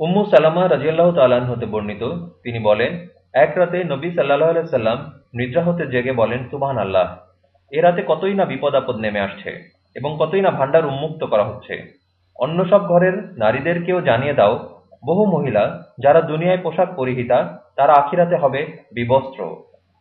উম্মু সালামা রাজিয়াল্লাহ তালান হতে বর্ণিত, তিনি বলেন, এক রাতে নবী সাল্লাহ আলাইসাল্লাম নিদ্রা হতে জেগে বলেন সুবাহান আল্লাহ এ রাতে কতই না বিপদ আপদ নেমে আসছে এবং কতই না ভান্ডার উন্মুক্ত করা হচ্ছে। অন্য সব ঘরের নারীদেরকেও জানিয়ে দাও, বহু মহিলা যারা দুনিয়ায় পোশাক পরিহিতা, তারা আখিরাতে হবে বিবস্ত্র।